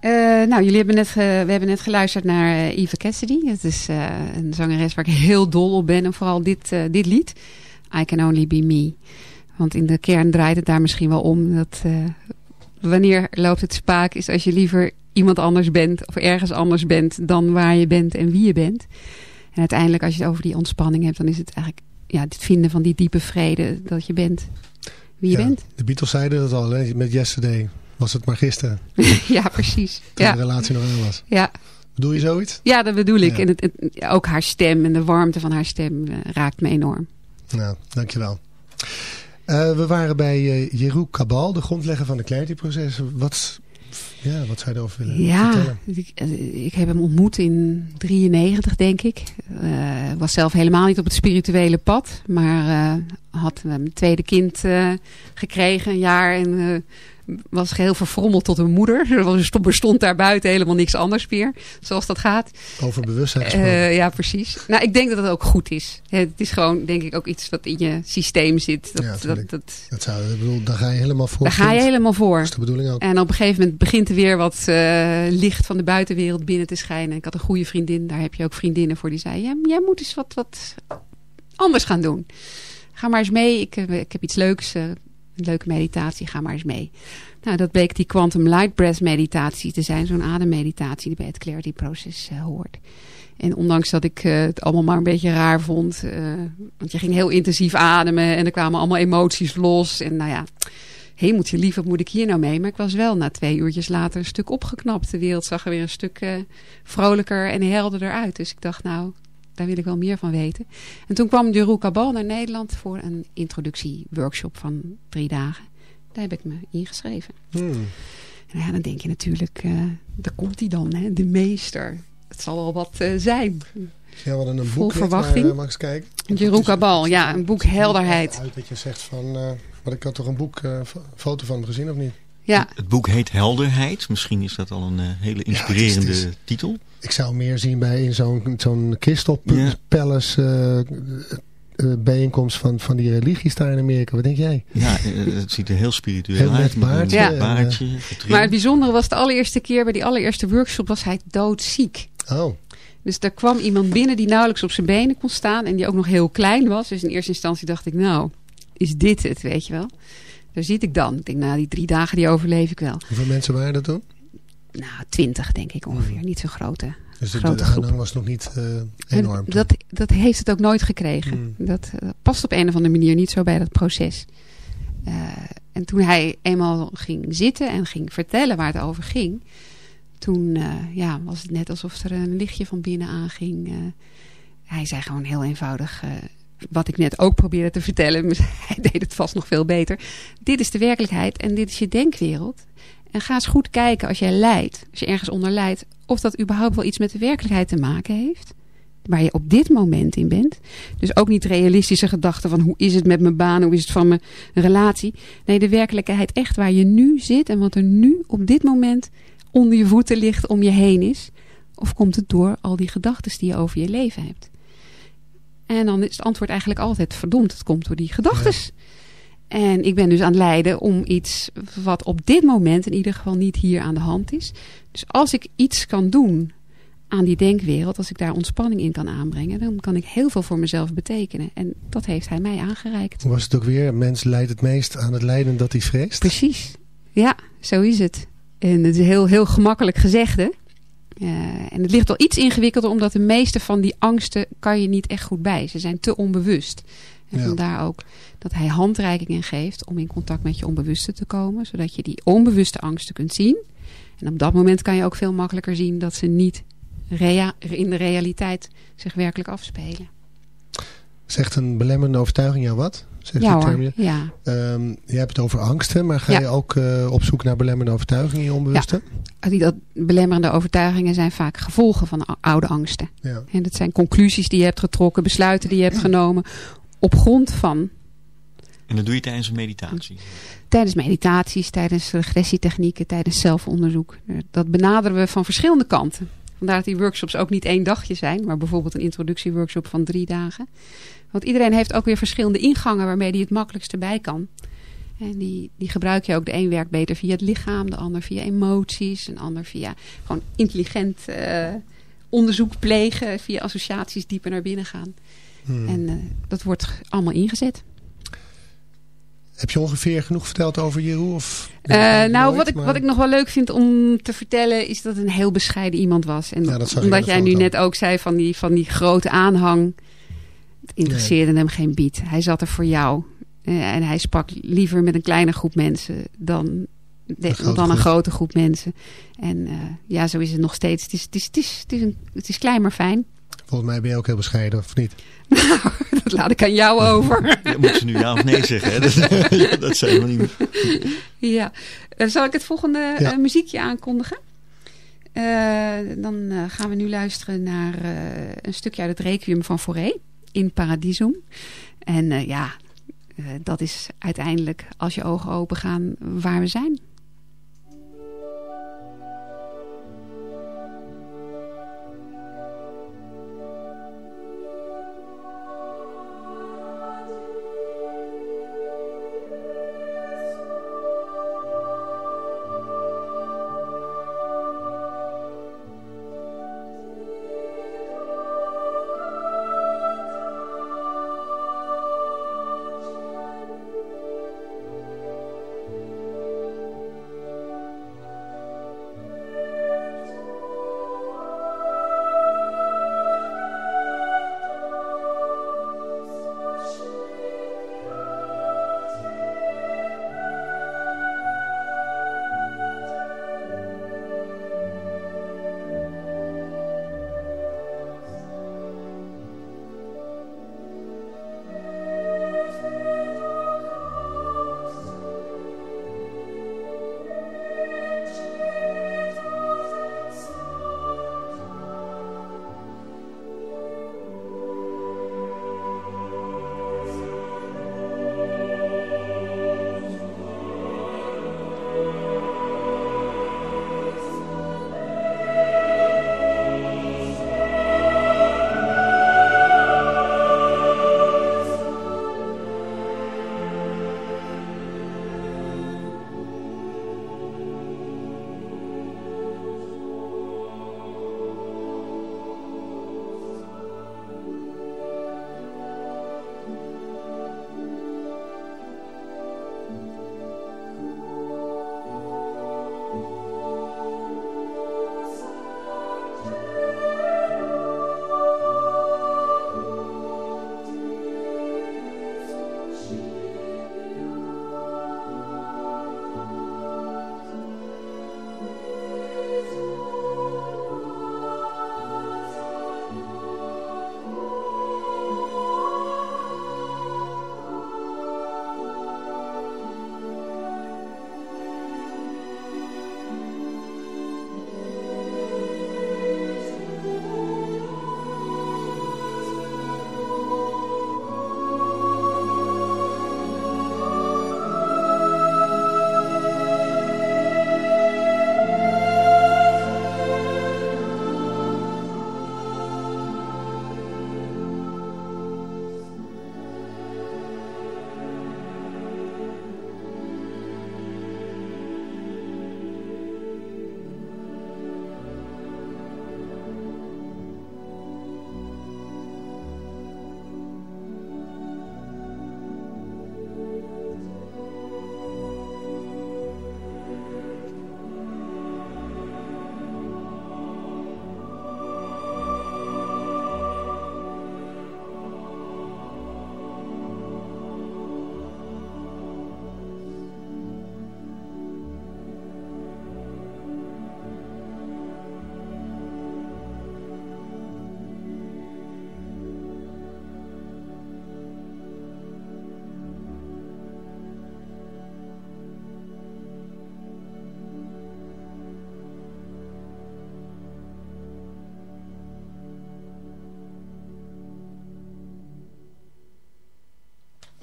Eh, nou, jullie hebben net we hebben net geluisterd naar eh, Eva Cassidy. Het is eh, een zangeres waar ik heel dol op ben. En vooral dit, eh, dit lied, I Can Only Be Me. Want in de kern draait het daar misschien wel om. Dat, eh, wanneer loopt het spaak is als je liever iemand anders bent of ergens anders bent dan waar je bent en wie je bent. En uiteindelijk als je het over die ontspanning hebt, dan is het eigenlijk ja, het vinden van die diepe vrede dat je bent wie je Ja, bent. De Beatles zeiden dat al, hè, met Yesterday. Was het maar gisteren, [laughs] ja, precies. toen Ja. de relatie nog aan was. Ja. Bedoel je zoiets? Ja, dat bedoel ik. Ja. En het, het- ook haar stem en de warmte van haar stem eh, raakt me enorm. Nou, dankjewel. Eh we waren bij eh Jeroen Kabal, de grondlegger van het Clarity-proces. Wat, ja, wat zou je erover willen Ja, vertellen? ik, eh, ik heb hem ontmoet in 93, denk ik. Eh, was zelf helemaal niet op het spirituele pad. Maar had mijn tweede kind gekregen, een jaar. En was geheel verfrommeld tot een moeder. Er bestond daar buiten helemaal niks anders meer. Zoals dat gaat. Over bewustzijn. Eh, ja, precies. Nou, ik denk dat het ook goed is. Het is gewoon, denk ik, ook iets wat in je systeem zit. Dat, Ja, dat, dat, dat zou, ik bedoel, daar ga je helemaal voor. daar ga je helemaal voor. Dat is de bedoeling ook. En op een gegeven moment begint er weer wat eh, licht van de buitenwereld binnen te schijnen. Ik had een goede vriendin, daar heb je ook vriendinnen voor, die zei... Jij, jij moet eens wat, wat anders gaan doen. Ga maar eens mee, ik, heb- ik heb iets leuks, eh, leuke meditatie, ga maar eens mee. Nou, dat bleek die Quantum Light Breath meditatie te zijn. Zo'n ademmeditatie die bij het Clarity Proces eh, hoort. En ondanks dat ik eh, het allemaal maar een beetje raar vond... eh, want je ging heel intensief ademen en er kwamen allemaal emoties los. En nou ja, hemeltje lief, wat moet ik hier nou mee? Maar ik was wel na twee uurtjes later een stuk opgeknapt. De wereld zag er weer een stuk vrolijker en helderder uit. Dus ik dacht, nou, daar wil ik wel meer van weten. En toen kwam Jeroen Cabal naar Nederland voor een introductieworkshop van drie dagen. Daar heb ik me ingeschreven. Hmm. En ja, dan denk je natuurlijk, eh, daar komt hij dan, hè, de meester. Het zal wel wat eh, zijn. Ja, we hadden een Vol boek net, verwachting. maar, eh, mag ik eens kijken? Jeroen Cabal, ja, een boek helderheid. Uit dat je zegt van, eh, maar ik had toch een boek, eh, foto van hem gezien of niet? Ja, Het boek heet Helderheid. Misschien is dat al een eh, hele inspirerende het is- titel. Ik zou meer zien bij in zo'n zo'n Christop Ja. Palace eh, eh, bijeenkomst van, van die religies daar in Amerika. Wat denk jij? Ja, eh, het ziet er heel spiritueel Heel uit. met een baardje Ja. baardje, maar het bijzondere was de allereerste keer bij die allereerste workshop was hij doodziek. Oh, Dus er kwam iemand binnen die nauwelijks op zijn benen kon staan en die ook nog heel klein was. Dus in eerste instantie dacht ik, nou, is dit het, weet je wel? Daar zit ik dan. Ik denk, nou, die drie dagen die overleef ik wel. hoeveel mensen waren dat toen? Nou, twintig denk ik ongeveer. Niet zo'n grote. Dus de, Grote de groep. was nog niet eh, En enorm. dat, dat heeft het ook nooit gekregen. Hmm. Dat eh, past op een of andere manier niet zo bij dat proces. Eh, en toen hij eenmaal ging zitten en ging vertellen waar het over ging... toen ja, was het net alsof er een lichtje van binnen aanging. Hij zei gewoon heel eenvoudig... wat ik net ook probeerde te vertellen, [laughs] maar hij deed het vast nog veel beter. Dit is de werkelijkheid en dit is je denkwereld. En ga eens goed kijken als jij lijdt, als je ergens onder lijdt, of dat überhaupt wel iets met de werkelijkheid te maken heeft. Waar je op dit moment in bent. Dus ook niet realistische gedachten van hoe is het met mijn baan, hoe is het van mijn relatie. Nee, de werkelijkheid echt waar je nu zit en wat er nu op dit moment onder je voeten ligt, om je heen is. Of komt het door al die gedachten die je over je leven hebt? En dan is het antwoord eigenlijk altijd verdomd, het komt door die gedachten. En ik ben dus aan het lijden om iets wat op dit moment in ieder geval niet hier aan de hand is. Dus als ik iets kan doen aan die denkwereld, als ik daar ontspanning in kan aanbrengen, dan kan ik heel veel voor mezelf betekenen. En dat heeft hij mij aangereikt. Hoe was het ook weer? Een mens leidt het meest aan het lijden dat hij vreest. Precies. Ja, zo is het. En het is heel, heel gemakkelijk gezegd, hè? Eh, en het ligt wel iets ingewikkelder, omdat de meeste van die angsten kan je niet echt goed bij. Ze zijn te onbewust. En Ja. vandaar ook dat hij handreikingen geeft om in contact met je onbewuste te komen. Zodat je die onbewuste angsten kunt zien. En op dat moment kan je ook veel makkelijker zien dat ze niet in de realiteit zich werkelijk afspelen. Zegt een belemmerende overtuiging jou wat? Zegt ja term hoor, ja. Ehm, je hebt het over angsten, maar ga Ja. je ook eh, op zoek naar belemmerende overtuigingen in je onbewuste? Die dat belemmerende overtuigingen zijn vaak gevolgen van oude angsten. Ja. En dat zijn conclusies die je hebt getrokken, besluiten die je hebt genomen op grond van En dat doe je tijdens een meditatie? Tijdens meditaties, tijdens regressietechnieken, tijdens zelfonderzoek. Dat benaderen we van verschillende kanten. Vandaar dat die workshops ook niet één dagje zijn, maar bijvoorbeeld een introductieworkshop van drie dagen. Want iedereen heeft ook weer verschillende ingangen waarmee hij het makkelijkste bij kan. En die, die gebruik je ook. De een werkt beter via het lichaam, de ander via emoties, een ander via gewoon intelligent uh, onderzoek plegen, via associaties dieper naar binnen gaan. Hmm. En uh, dat wordt allemaal ingezet. Heb je ongeveer genoeg verteld over Jeroen? Of uh, nou, nooit, wat, ik, maar... wat ik nog wel leuk vind om te vertellen... is dat het een heel bescheiden iemand was. En ja, omdat jij nu net ook zei van die, van die grote aanhang... het interesseerde nee. hem geen bied. Hij zat er voor jou. Uh, en hij sprak liever met een kleine groep mensen... dan, de, een dan een grote groep mensen. En uh, ja, zo is het nog steeds. Het is, het is, het is, het is, een, het is klein maar fijn. Volgens mij ben je ook heel bescheiden, of niet? [laughs] Nou, dat laat ik aan jou [laughs] over. Ja, moet je nu ja of nee zeggen, hè? Dat, [laughs] ja, dat zijn we niet. Ja. Uh, zal ik het volgende ja. uh, muziekje aankondigen? Uh, dan gaan we nu luisteren naar een stukje uit het Requiem van Fauré in Paradisum. En ja, dat is uiteindelijk, als je ogen open gaan, waar we zijn.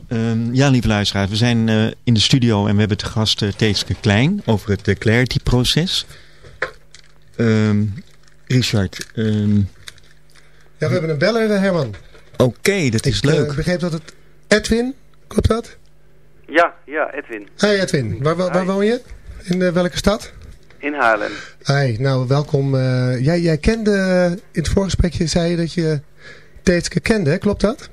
Ehm, ja, lieve luisteraars, we zijn eh, in de studio en we hebben te gast uh, Teeske Klein over het uh, Clarity-proces. Ehm, Richard. ehm, Ja, we hebben een beller, eh, Herman. Oké, dat is Ik eh, leuk. begreep dat het Edwin, klopt dat? Ja, ja, Edwin. Hi Edwin, waar, waar, waar woon je? In eh, welke stad? In Haarlem. Hi, nou welkom. eh, jij, jij kende, eh, in het voorgesprekje zei je dat je Teetske kende, klopt dat?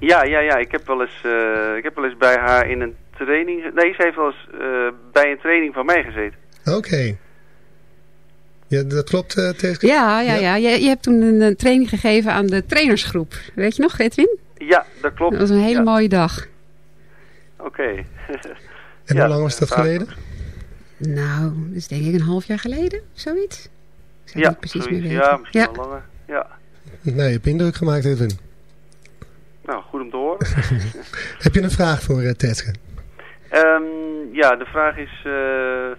Ja, ja, ja. Ik heb wel eens, eh, ik heb wel eens bij haar in een training... Nee, ze heeft wel eens eh, bij een training van mij gezeten. Oké. Ja, dat klopt, eh Teetske? Ja, ja, ja. Je, je hebt toen een, training gegeven aan de trainersgroep. Weet je nog, Edwin? Ja, dat klopt. Dat was een hele Ja, mooie dag. Oké. En Ja, hoe lang was dat vaak- geleden? Nou, dat is denk ik een half jaar geleden, zoiets. Ik zou Ja, niet precies zoiets. meer weten. ja, misschien ja. wel langer. Ja. Nee, je hebt indruk gemaakt Edwin. Nou, goed om te horen. [laughs] Heb je een vraag voor uh, Teetske? Ehm, ja, de vraag is... eh,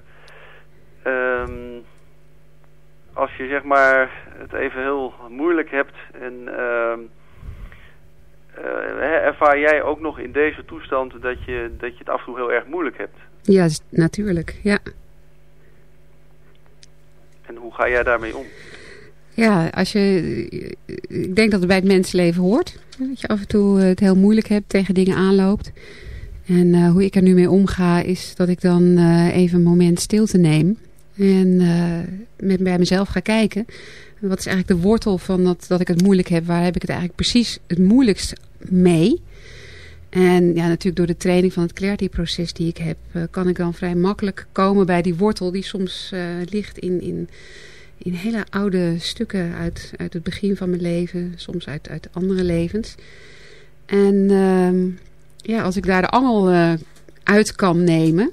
ehm, als je zeg maar het even heel moeilijk hebt en... ehm, eh, ervaar jij ook nog in deze toestand dat je, dat je het af en toe heel erg moeilijk hebt? Ja, natuurlijk. Ja. En hoe ga jij daarmee om? Ja, als je... Ik denk dat het bij het mensenleven hoort. Dat je af en toe het heel moeilijk hebt, tegen dingen aanloopt. En eh, hoe ik er nu mee omga is dat ik dan eh, even een moment stilte neem. En eh, met, bij mezelf ga kijken. Wat is eigenlijk de wortel van dat, dat ik het moeilijk heb? Waar heb ik het eigenlijk precies het moeilijkst mee? En ja, natuurlijk door de training van het Clarity-proces die ik heb... eh, kan ik dan vrij makkelijk komen bij die wortel die soms eh, ligt in, in, in hele oude stukken uit, uit het begin van mijn leven. Soms uit, uit andere levens. En ehm, ja, als ik daar de angel eh, uit kan nemen...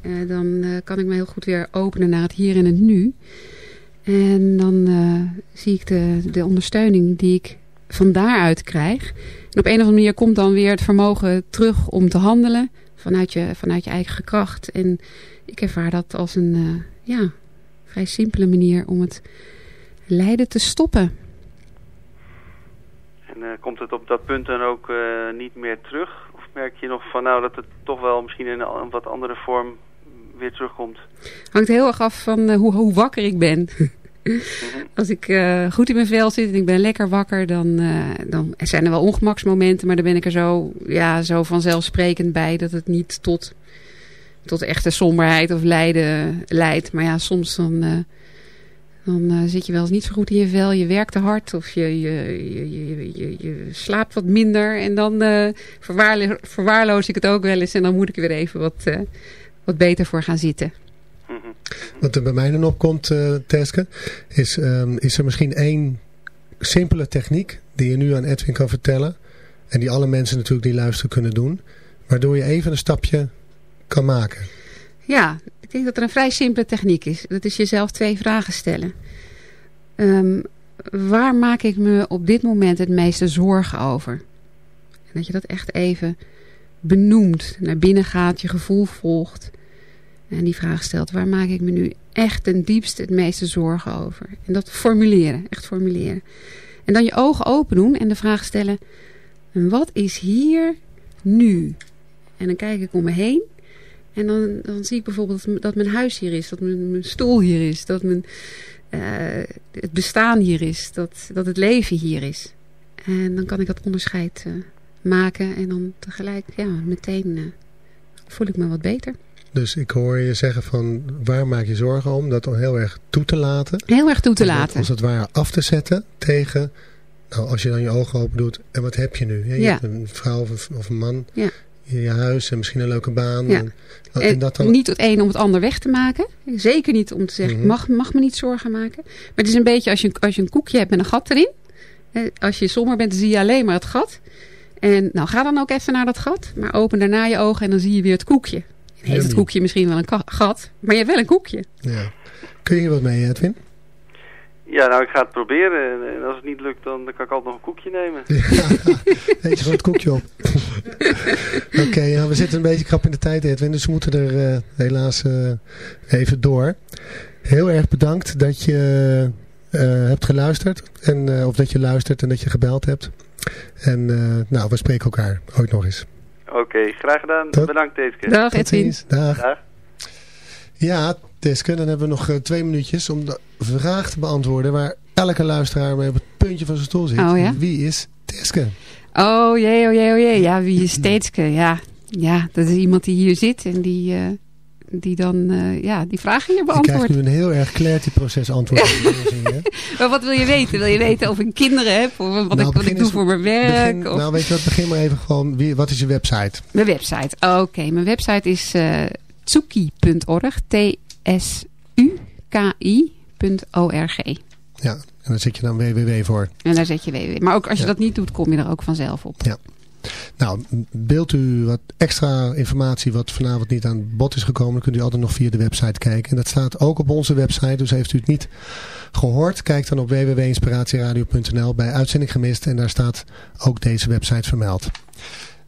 eh, dan eh, kan ik me heel goed weer openen naar het hier en het nu. En dan zie ik de, de ondersteuning die ik van daaruit krijg. En op een of andere manier komt dan weer het vermogen terug om te handelen vanuit je, vanuit je eigen kracht. En ik ervaar dat als een ja, vrij simpele manier om het lijden te stoppen. En eh, komt het op dat punt dan ook eh, niet meer terug? Of merk je nog van nou dat het toch wel misschien in een, wat andere vorm weer terugkomt? Hangt heel erg af van eh, hoe, hoe wakker ik ben. [laughs] Als ik goed in mijn vel zit en ik ben lekker wakker, dan, dan zijn er wel ongemaksmomenten. Maar dan ben ik er zo, ja, zo vanzelfsprekend bij dat het niet tot, tot echte somberheid of lijden leidt. Maar ja, soms dan, eh, dan eh, zit je wel eens niet zo goed in je vel. Je werkt te hard of je, je, je, je, slaapt wat minder. En dan verwaarlo- verwaarloos ik het ook wel eens. En dan moet ik er weer even wat, wat beter voor gaan zitten. Wat er bij mij dan opkomt, uh, Teske, is, um, is er misschien één simpele techniek die je nu aan Edwin kan vertellen. En die alle mensen natuurlijk die luisteren kunnen doen. Waardoor je even een stapje kan maken. Ja, ik denk dat er een vrij simpele techniek is. Dat is jezelf twee vragen stellen. Um, waar maak ik me op dit moment het meeste zorgen over? En dat je dat echt even benoemt, naar binnen gaat, je gevoel volgt. En die vraag stelt, waar maak ik me nu echt ten diepste het meeste zorgen over? En dat formuleren, echt formuleren. En dan je ogen open doen en de vraag stellen, wat is hier nu? En dan kijk ik om me heen en dan, dan zie ik bijvoorbeeld dat mijn huis hier is, dat mijn, mijn stoel hier is, dat mijn, uh, het bestaan hier is, dat, dat het leven hier is. En dan kan ik dat onderscheid uh, maken en dan tegelijk, ja, meteen uh, voel ik me wat beter. Dus ik hoor je zeggen van waar maak je zorgen om? Dat om heel erg toe te laten. Heel erg toe te laten. Als het ware af te zetten tegen, nou als je dan je ogen open doet, en wat heb je nu? Ja, je ja. hebt een vrouw of, of een man, ja. Je, je, huis en misschien een leuke baan. Ja. En, en dat dan... Niet het een om het ander weg te maken. Zeker niet om te zeggen, Mhm. mm -hmm. mag, mag me niet zorgen maken. Maar het is een beetje als je, als je een koekje hebt met een gat erin. Als je somber bent, zie je alleen maar het gat. En nou, ga dan ook even naar dat gat. Maar open daarna je ogen en dan zie je weer het koekje. Heeft het koekje misschien wel een gat, maar je hebt wel een koekje. Ja. Kun je wat mee, Edwin? Ja, nou ik ga het proberen. En als het niet lukt, dan kan ik altijd nog een koekje nemen. Ja, [laughs] eet je gewoon het koekje op. [laughs] Oké, okay, nou, we zitten een beetje krap in de tijd, Edwin. Dus we moeten er uh, helaas uh, even door. Heel erg bedankt dat je uh, hebt geluisterd. En, of dat je luistert en dat je gebeld hebt. En nou, we spreken elkaar ooit nog eens. Oké, graag gedaan. Tot- Bedankt deze keer. Dag Edwin. Dag. Dag. Ja, Teske, dan hebben we nog eh, twee minuutjes om de vraag te beantwoorden waar elke luisteraar mee op het puntje van zijn stoel zit. Oh ja? Wie is Teske? Oh jee, oh jee, oh jee. Ja, wie is Steetske? Ja. ja, dat is iemand die hier zit en die, eh, die dan eh, ja, die vragen hier Je krijgt beantwoordt. nu een heel erg clarity-proces antwoord. [laughs] Maar wat wil je weten? Wil je weten of ik kinderen heb? Of wat, Nou, ik, wat ik doe voor mijn werk? Begin, of... nou, weet je wat? Begin maar even gewoon. Wie, wat is je website? Mijn website. Oké, mijn website is eh tsuki.org. T-S-U-K-I.org. Ja, en dan zet je dan www voor. En daar zet je www. Maar ook als je Ja. dat niet doet, kom je er ook vanzelf op. Ja. Nou, beeld u wat extra informatie wat vanavond niet aan bod is gekomen, dan kunt u altijd nog via de website kijken. En dat staat ook op onze website, dus heeft u het niet gehoord, kijk dan op www.inspiratieradio.nl bij uitzending gemist en daar staat ook deze website vermeld.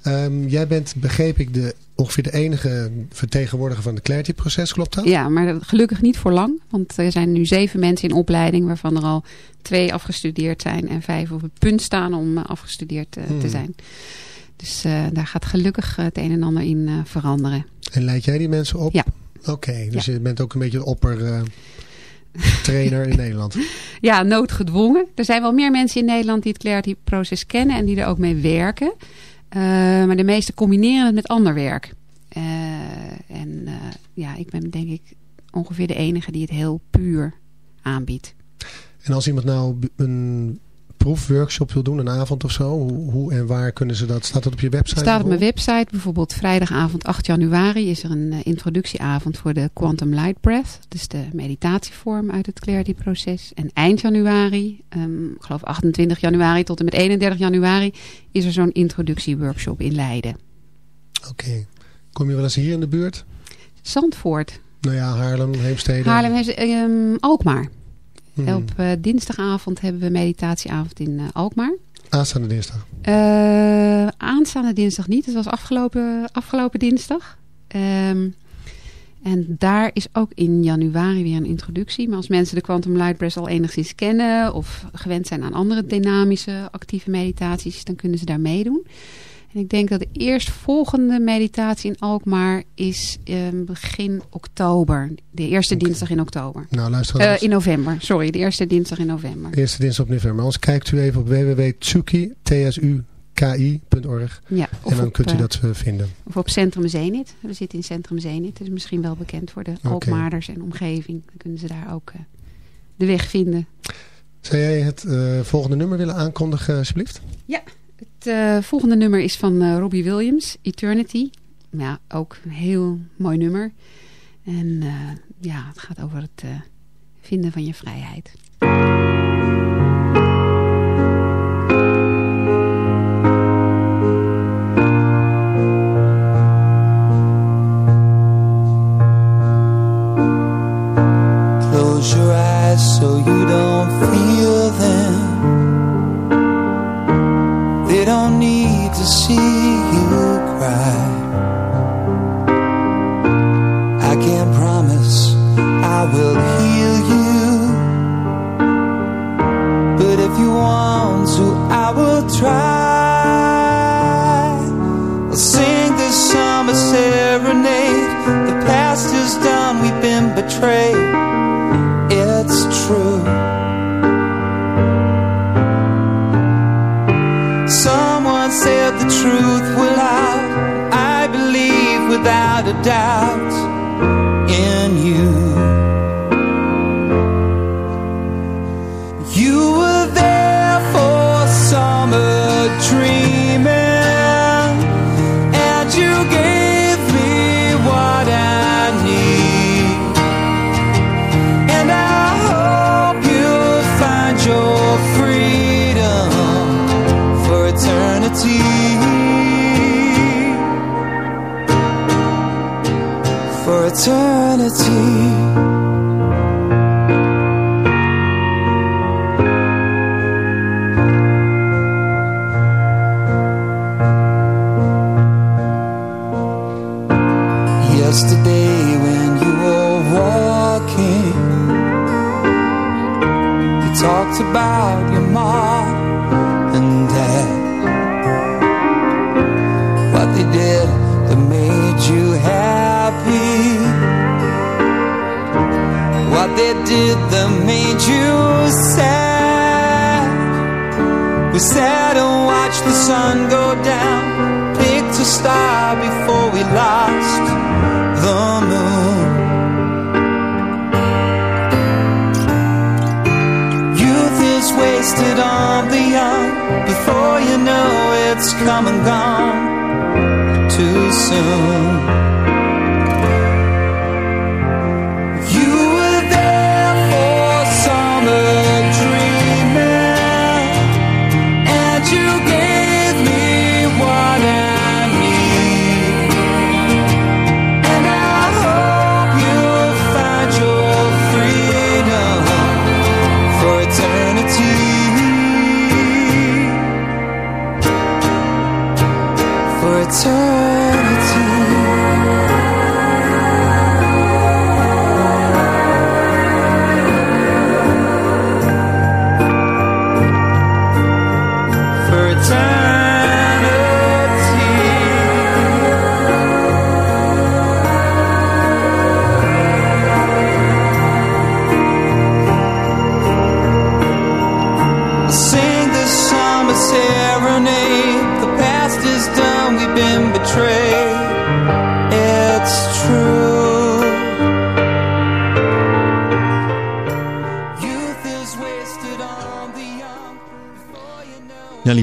Ehm, jij bent, begreep ik, de, ongeveer de enige vertegenwoordiger van het Clarity-proces, klopt dat? Ja, maar gelukkig niet voor lang. Want er zijn nu zeven mensen in opleiding, waarvan er al twee afgestudeerd zijn en vijf op het punt staan om eh, afgestudeerd eh, te Hmm. zijn. Dus eh, daar gaat gelukkig het een en ander in veranderen. En leid jij die mensen op? Ja. Oké, dus je bent ook een beetje de opper trainer in [laughs] Nederland. Ja, noodgedwongen. Er zijn wel meer mensen in Nederland die het Clarity-proces kennen en die er ook mee werken. Eh, maar de meesten combineren het met ander werk. Eh, en eh, ja, ik ben denk ik ongeveer de enige die het heel puur aanbiedt. En als iemand nou een proefworkshop wil doen, een avond of zo, hoe, hoe en waar kunnen ze dat? Staat dat op je website? Het staat op mijn website. Bijvoorbeeld vrijdagavond 8 januari is er een eh, introductieavond voor de Quantum Light Breath. Dus de meditatievorm uit het Clarity-proces. En eind januari, ehm, ik geloof 28 januari tot en met 31 januari, is er zo'n introductieworkshop in Leiden. Oké. Kom je wel eens hier in de buurt? Zandvoort. Nou ja, Haarlem, Heemstede. Haarlem heeft ehm, Alkmaar. Hmm. Op eh, dinsdagavond hebben we meditatieavond in eh, Alkmaar. Aanstaande dinsdag. Eh, aanstaande dinsdag niet. Het was afgelopen, afgelopen dinsdag. Ehm, en daar is ook in januari weer een introductie. Maar als mensen de Quantum Light Breath al enigszins kennen... of gewend zijn aan andere dynamische actieve meditaties... dan kunnen ze daar meedoen. En ik denk dat de eerstvolgende meditatie in Alkmaar is ehm, begin oktober. De eerste dinsdag in oktober. Nou, luister anders. in november, sorry. De eerste dinsdag in november. Eerste dinsdag op november. Anders kijkt u even op www.tsuki, tsuki.org. Ja, En dan op, kunt u eh, dat eh, vinden. Of op Centrum Zenit. We zitten in Centrum Zenit. Dat is misschien wel bekend voor de. Alkmaarders en omgeving. Dan kunnen ze daar ook de weg vinden. Zou jij het volgende nummer willen aankondigen, alsjeblieft? Het eh, volgende nummer is van eh, Robbie Williams, Eternity. Ja, ook een heel mooi nummer. En eh, ja, het gaat over het vinden van je vrijheid. Close your eyes so you don't feel to see you cry. I can't promise I will heal you. But if you want to, I will try. I'll sing this summer serenade. The past is done, we've been betrayed it's true. Truth will out. I believe without a doubt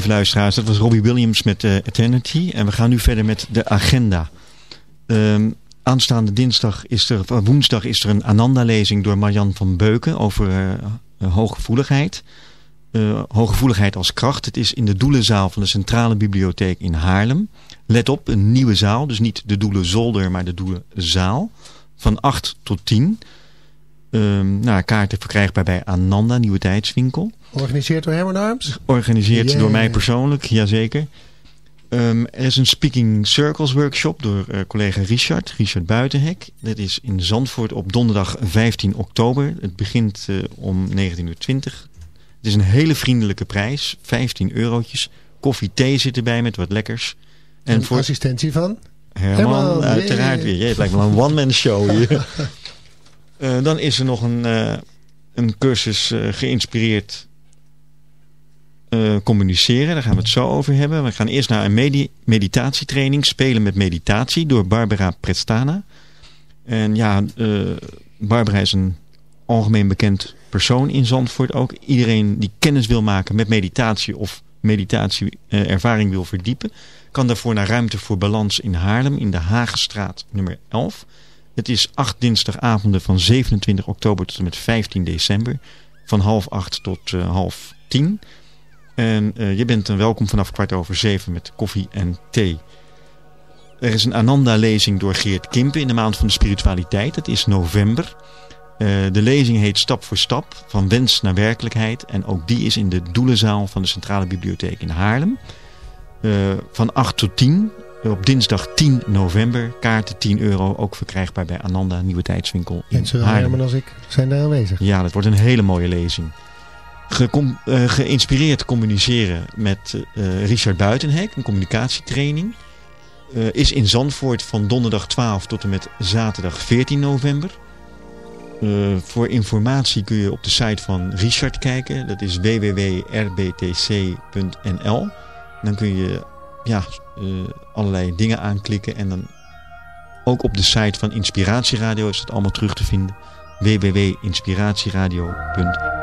luisteraars, dat was Robbie Williams met eh, Eternity. En we gaan nu verder met de agenda. Ehm, aanstaande dinsdag is er, of woensdag is er een Ananda-lezing door Marjan van Beuken over eh, eh, hooggevoeligheid. Eh, hooggevoeligheid als kracht. Het is in de Doelenzaal van de Centrale Bibliotheek in Haarlem. Let op, een nieuwe zaal. Dus niet de Doelenzolder, maar de Doelenzaal. Van 8 tot 10. Ehm nou, kaarten verkrijgbaar bij Ananda, Nieuwe Tijdswinkel. Georganiseerd door Herman Arms? Georganiseerd Yeah. door mij persoonlijk, jazeker. Ehm er is een Speaking Circles workshop door eh, collega Richard, Richard Buitenhek. Dat is in Zandvoort op donderdag 15 oktober. Het begint eh, om 19.20 uur. Het is een hele vriendelijke prijs, 15 eurotjes. Koffie, thee zit erbij met wat lekkers. En voor assistentie van? Herman, Herman, uiteraard weer. Jee, het lijkt wel een one-man show hier. [laughs] Eh, dan is er nog een, een cursus geïnspireerd eh, communiceren. Daar gaan we het zo over hebben. We gaan eerst naar een medi- meditatietraining. Spelen met meditatie door Barbara Prestana. En ja, eh, Barbara is een algemeen bekend persoon in Zandvoort ook. Iedereen die kennis wil maken met meditatie of meditatieervaring wil verdiepen... kan daarvoor naar Ruimte voor Balans in Haarlem in de Hagenstraat nummer 11... Het is acht dinsdagavonden van 27 oktober tot en met 15 december. Van half acht tot eh, half tien. En eh, je bent dan welkom vanaf kwart over zeven met koffie en thee. Er is een Ananda-lezing door Geert Kimpen in de maand van de spiritualiteit. Het is november. Eh, de lezing heet Stap voor Stap, van wens naar werkelijkheid. En ook die is in de Doelenzaal van de Centrale Bibliotheek in Haarlem. Eh, van 8 tot 10. Op dinsdag 10 november. Kaarten 10 euro. Ook verkrijgbaar bij Ananda Nieuwe Tijdswinkel in En zowel Haarlem. Herman als ik zijn daar aanwezig. Ja, dat wordt een hele mooie lezing. Eh, geïnspireerd communiceren met eh, Richard Buitenhek, een communicatietraining. Eh, is in Zandvoort van donderdag 12 tot en met zaterdag 14 november. Voor informatie kun je op de site van Richard kijken. Dat is www.rbtc.nl. Dan kun je ja, allerlei dingen aanklikken. En dan ook op de site van Inspiratieradio is het allemaal terug te vinden www.inspiratieradio.nl